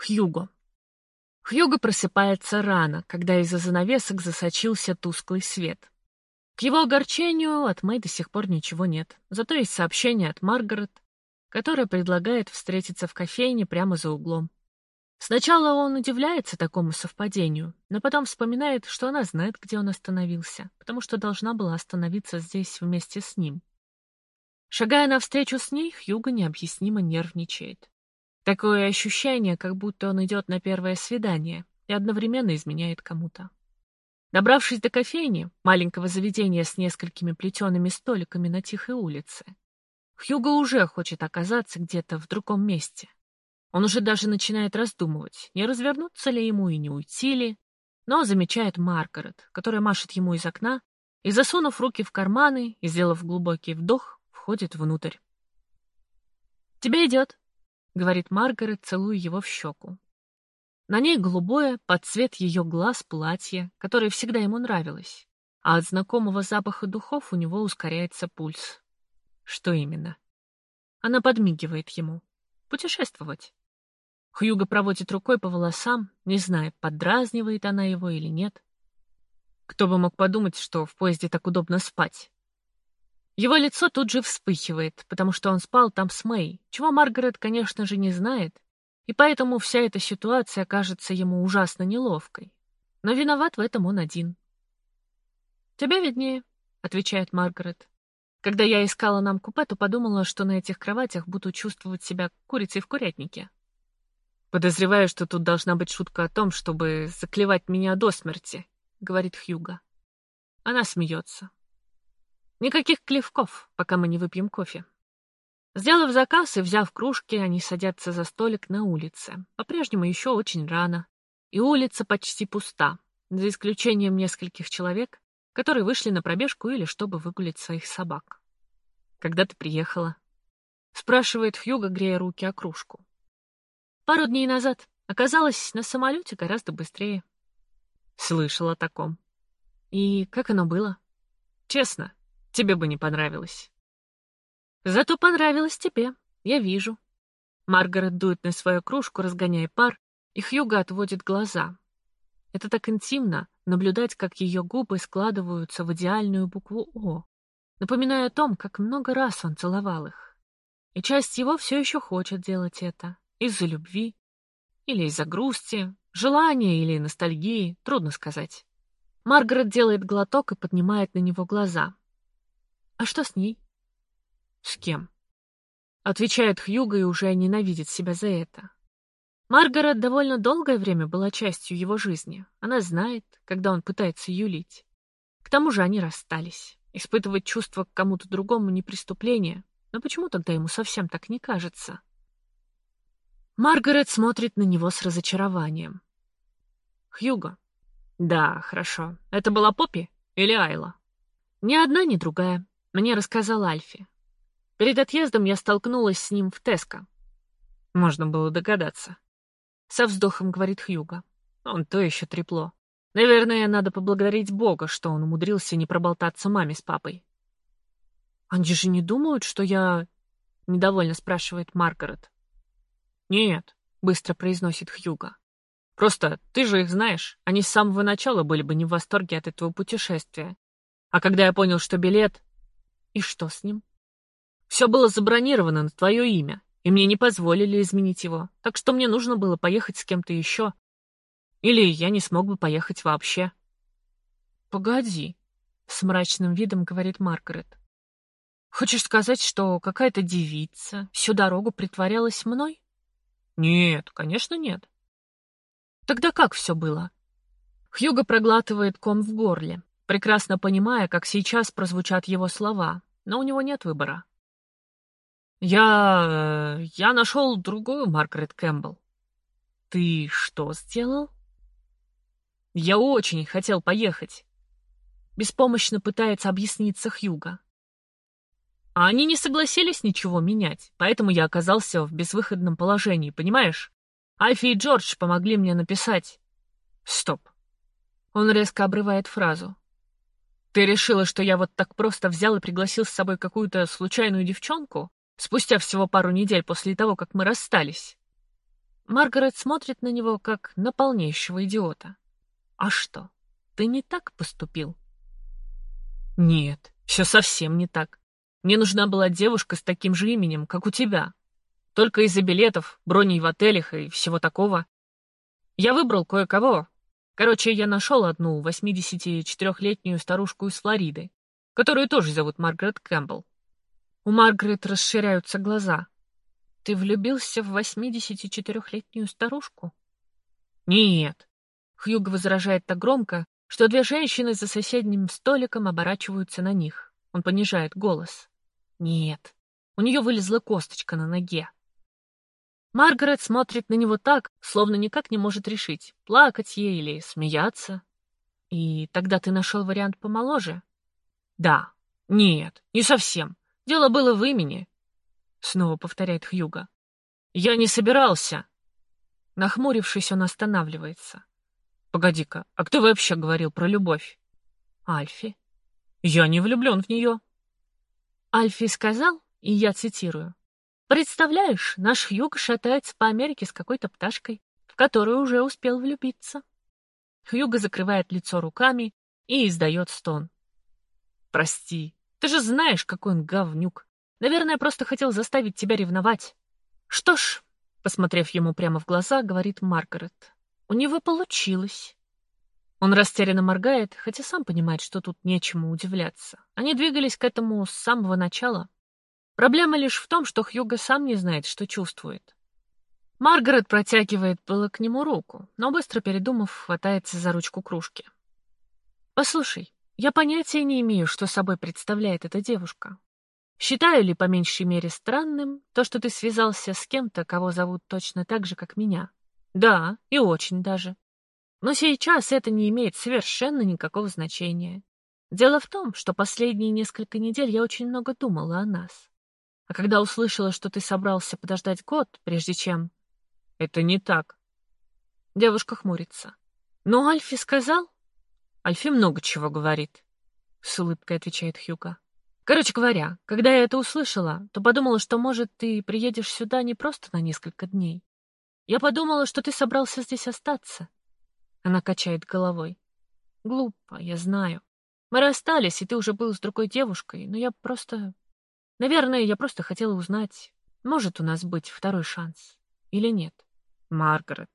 Хьюго. Хьюго просыпается рано, когда из-за занавесок засочился тусклый свет. К его огорчению от Мэй до сих пор ничего нет. Зато есть сообщение от Маргарет, которая предлагает встретиться в кофейне прямо за углом. Сначала он удивляется такому совпадению, но потом вспоминает, что она знает, где он остановился, потому что должна была остановиться здесь вместе с ним. Шагая навстречу с ней, Хьюго необъяснимо нервничает. Такое ощущение, как будто он идет на первое свидание и одновременно изменяет кому-то. Добравшись до кофейни, маленького заведения с несколькими плетеными столиками на тихой улице, Хьюго уже хочет оказаться где-то в другом месте. Он уже даже начинает раздумывать, не развернуться ли ему и не уйти ли, но замечает Маргарет, которая машет ему из окна, и, засунув руки в карманы и сделав глубокий вдох, входит внутрь. «Тебе идет», — говорит Маргарет, целуя его в щеку. На ней голубое, под цвет ее глаз, платье, которое всегда ему нравилось, а от знакомого запаха духов у него ускоряется пульс. Что именно? Она подмигивает ему. Путешествовать. Хьюго проводит рукой по волосам, не зная, подразнивает она его или нет. Кто бы мог подумать, что в поезде так удобно спать. Его лицо тут же вспыхивает, потому что он спал там с Мэй, чего Маргарет, конечно же, не знает, и поэтому вся эта ситуация кажется ему ужасно неловкой. Но виноват в этом он один. «Тебе виднее», — отвечает Маргарет. «Когда я искала нам купе, то подумала, что на этих кроватях буду чувствовать себя курицей в курятнике». «Подозреваю, что тут должна быть шутка о том, чтобы заклевать меня до смерти», — говорит Хьюга. Она смеется. Никаких клевков, пока мы не выпьем кофе. Сделав заказ и взяв кружки, они садятся за столик на улице. По-прежнему еще очень рано. И улица почти пуста, за исключением нескольких человек, которые вышли на пробежку или чтобы выгулять своих собак. «Когда ты приехала?» — спрашивает Хьюго, грея руки о кружку. «Пару дней назад. Оказалось, на самолете гораздо быстрее». «Слышал о таком». «И как оно было?» «Честно, Тебе бы не понравилось. Зато понравилось тебе, я вижу. Маргарет дует на свою кружку, разгоняя пар, и Хьюга отводит глаза. Это так интимно, наблюдать, как ее губы складываются в идеальную букву «О», напоминая о том, как много раз он целовал их. И часть его все еще хочет делать это. Из-за любви. Или из-за грусти, желания или ностальгии, трудно сказать. Маргарет делает глоток и поднимает на него глаза. А что с ней? С кем? Отвечает Хьюго и уже ненавидит себя за это. Маргарет довольно долгое время была частью его жизни. Она знает, когда он пытается юлить. К тому же они расстались. Испытывать чувства к кому-то другому не преступление. Но почему тогда ему совсем так не кажется? Маргарет смотрит на него с разочарованием. Хьюго. Да, хорошо. Это была Поппи или Айла? Ни одна, ни другая. Мне рассказал Альфи. Перед отъездом я столкнулась с ним в Теско. Можно было догадаться. Со вздохом говорит Хьюга. Он то еще трепло. Наверное, надо поблагодарить Бога, что он умудрился не проболтаться маме с папой. Они же не думают, что я... Недовольно спрашивает Маргарет. Нет, быстро произносит Хьюга. Просто ты же их знаешь. Они с самого начала были бы не в восторге от этого путешествия. А когда я понял, что билет и что с ним? Все было забронировано на твое имя, и мне не позволили изменить его, так что мне нужно было поехать с кем-то еще. Или я не смог бы поехать вообще. Погоди, с мрачным видом говорит Маргарет. Хочешь сказать, что какая-то девица всю дорогу притворялась мной? Нет, конечно, нет. Тогда как все было? Хьюго проглатывает ком в горле прекрасно понимая, как сейчас прозвучат его слова, но у него нет выбора. «Я... Э, я нашел другую Маргарет Кэмпбелл». «Ты что сделал?» «Я очень хотел поехать». Беспомощно пытается объясниться Хьюга. А они не согласились ничего менять, поэтому я оказался в безвыходном положении, понимаешь? Альфи и Джордж помогли мне написать. Стоп. Он резко обрывает фразу. Ты решила, что я вот так просто взял и пригласил с собой какую-то случайную девчонку? Спустя всего пару недель после того, как мы расстались? Маргарет смотрит на него, как на полнейшего идиота. А что, ты не так поступил? Нет, все совсем не так. Мне нужна была девушка с таким же именем, как у тебя. Только из-за билетов, броней в отелях и всего такого. Я выбрал кое-кого. Короче, я нашел одну 84-летнюю старушку из Флориды, которую тоже зовут Маргарет Кэмпбелл. У Маргарет расширяются глаза. Ты влюбился в 84-летнюю старушку? Нет. Хьюго возражает так громко, что две женщины за соседним столиком оборачиваются на них. Он понижает голос. Нет. У нее вылезла косточка на ноге. Маргарет смотрит на него так, словно никак не может решить, плакать ей или смеяться. И тогда ты нашел вариант помоложе? Да. Нет, не совсем. Дело было в имени. Снова повторяет Хьюга. Я не собирался. Нахмурившись, он останавливается. Погоди-ка, а кто вообще говорил про любовь? Альфи. Я не влюблен в нее. Альфи сказал, и я цитирую, Представляешь, наш юг шатается по Америке с какой-то пташкой, в которую уже успел влюбиться. Хьюго закрывает лицо руками и издает стон. «Прости, ты же знаешь, какой он говнюк. Наверное, просто хотел заставить тебя ревновать». «Что ж», — посмотрев ему прямо в глаза, говорит Маргарет, — «у него получилось». Он растерянно моргает, хотя сам понимает, что тут нечему удивляться. Они двигались к этому с самого начала. Проблема лишь в том, что Хьюго сам не знает, что чувствует. Маргарет протягивает было к нему руку, но быстро передумав, хватается за ручку кружки. «Послушай, я понятия не имею, что собой представляет эта девушка. Считаю ли по меньшей мере странным то, что ты связался с кем-то, кого зовут точно так же, как меня? Да, и очень даже. Но сейчас это не имеет совершенно никакого значения. Дело в том, что последние несколько недель я очень много думала о нас. А когда услышала, что ты собрался подождать год, прежде чем... Это не так. Девушка хмурится. Но Альфи сказал? Альфи много чего говорит. С улыбкой отвечает Хьюга. Короче говоря, когда я это услышала, то подумала, что, может, ты приедешь сюда не просто на несколько дней. Я подумала, что ты собрался здесь остаться. Она качает головой. Глупо, я знаю. Мы расстались, и ты уже был с другой девушкой, но я просто Наверное, я просто хотела узнать, может у нас быть второй шанс или нет. Маргарет.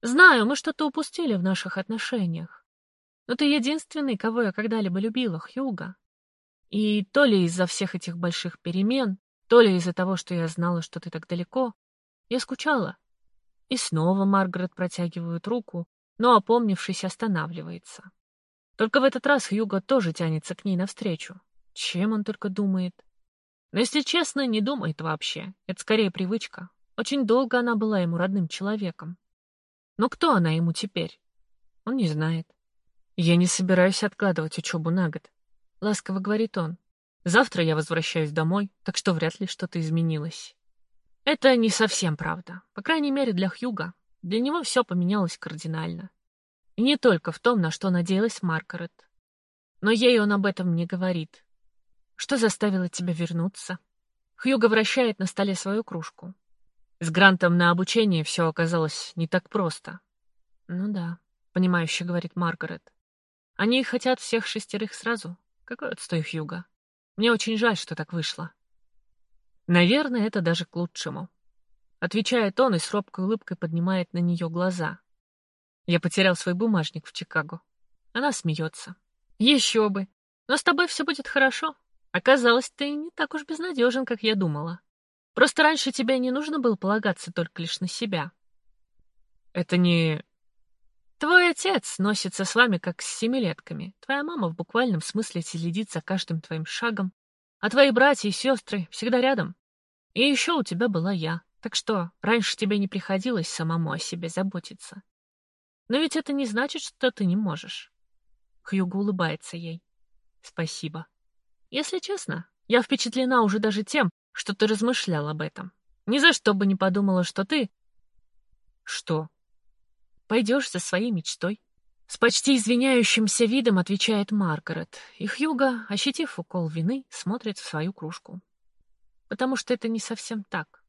Знаю, мы что-то упустили в наших отношениях. Но ты единственный, кого я когда-либо любила, Хьюга. И то ли из-за всех этих больших перемен, то ли из-за того, что я знала, что ты так далеко, я скучала. И снова Маргарет протягивает руку, но, опомнившись, останавливается. Только в этот раз Хьюга тоже тянется к ней навстречу. Чем он только думает? Но, если честно, не думает вообще. Это скорее привычка. Очень долго она была ему родным человеком. Но кто она ему теперь? Он не знает. Я не собираюсь откладывать учебу на год. Ласково говорит он. Завтра я возвращаюсь домой, так что вряд ли что-то изменилось. Это не совсем правда. По крайней мере, для Хьюга. Для него все поменялось кардинально. И не только в том, на что надеялась Маргарет. Но ей он об этом не говорит. Что заставило тебя вернуться? Хьюго вращает на столе свою кружку. С грантом на обучение все оказалось не так просто. Ну да, понимающе говорит Маргарет. Они хотят всех шестерых сразу. Какой отстой Хьюго. Мне очень жаль, что так вышло. Наверное, это даже к лучшему. Отвечает он и с робкой улыбкой поднимает на нее глаза. Я потерял свой бумажник в Чикаго. Она смеется. Еще бы. Но с тобой все будет хорошо. Оказалось, ты не так уж безнадежен, как я думала. Просто раньше тебе не нужно было полагаться только лишь на себя. Это не... Твой отец носится с вами, как с семилетками. Твоя мама в буквальном смысле следит за каждым твоим шагом, а твои братья и сестры всегда рядом. И еще у тебя была я, так что раньше тебе не приходилось самому о себе заботиться. Но ведь это не значит, что ты не можешь. Хьюго улыбается ей. Спасибо. Если честно, я впечатлена уже даже тем, что ты размышлял об этом. Ни за что бы не подумала, что ты... Что? Пойдешь за своей мечтой? С почти извиняющимся видом отвечает Маргарет, и Хьюга, ощутив укол вины, смотрит в свою кружку. Потому что это не совсем так.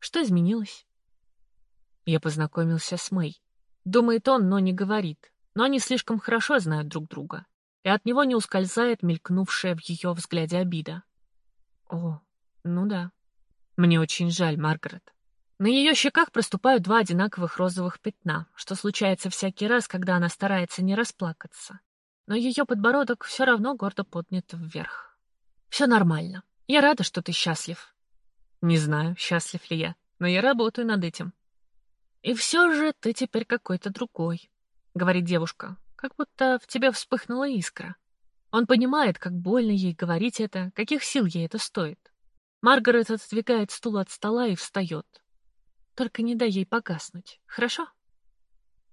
Что изменилось? Я познакомился с Мэй. Думает он, но не говорит. Но они слишком хорошо знают друг друга. И от него не ускользает мелькнувшая в ее взгляде обида. О, ну да. Мне очень жаль, Маргарет. На ее щеках проступают два одинаковых розовых пятна, что случается всякий раз, когда она старается не расплакаться. Но ее подбородок все равно гордо поднят вверх. Все нормально. Я рада, что ты счастлив. Не знаю, счастлив ли я, но я работаю над этим. И все же ты теперь какой-то другой, говорит девушка, как будто в тебе вспыхнула искра. Он понимает, как больно ей говорить это, каких сил ей это стоит. Маргарет отодвигает стул от стола и встает. Только не дай ей погаснуть, хорошо?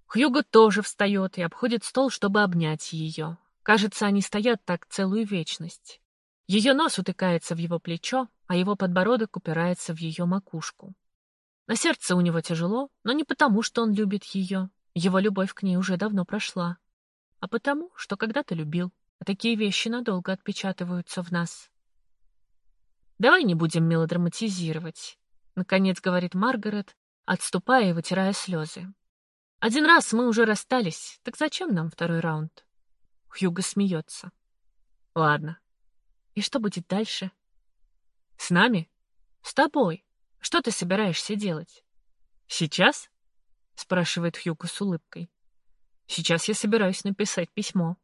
Хьюго тоже встает и обходит стол, чтобы обнять ее. Кажется, они стоят так целую вечность. Ее нос утыкается в его плечо, а его подбородок упирается в ее макушку. На сердце у него тяжело, но не потому, что он любит ее. Его любовь к ней уже давно прошла. А потому, что когда-то любил. А такие вещи надолго отпечатываются в нас. «Давай не будем мелодраматизировать», — наконец говорит Маргарет, отступая и вытирая слезы. «Один раз мы уже расстались, так зачем нам второй раунд?» Хьюго смеется. «Ладно. И что будет дальше?» «С нами? С тобой. Что ты собираешься делать?» «Сейчас?» — спрашивает Хьюго с улыбкой. «Сейчас я собираюсь написать письмо».